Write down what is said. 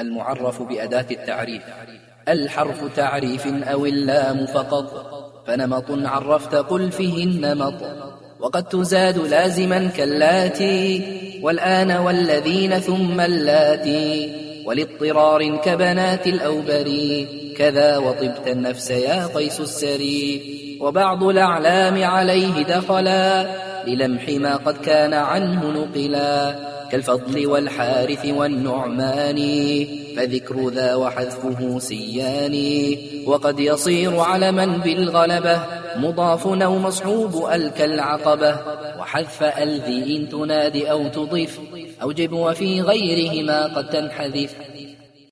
المعرف بأداة التعريف. الحرف تعريف أو اللام فقط. فنمط عرفت قل فيه النمط وقد تزاد لازما كاللاتي والآن والذين ثم اللاتي ولاضطرار كبنات الأوبري كذا وطبت النفس يا قيس السري وبعض الأعلام عليه دخلا للمح ما قد كان عنه نقلا كالفضل والحارث والنعمان فذكر ذا وحذفه سيان وقد يصير علما بالغلبة مضاف أو مصحوب ألك العقبة وحذف ألذي إن تنادي أو تضيف أوجب وفي غيرهما قد تنحذف.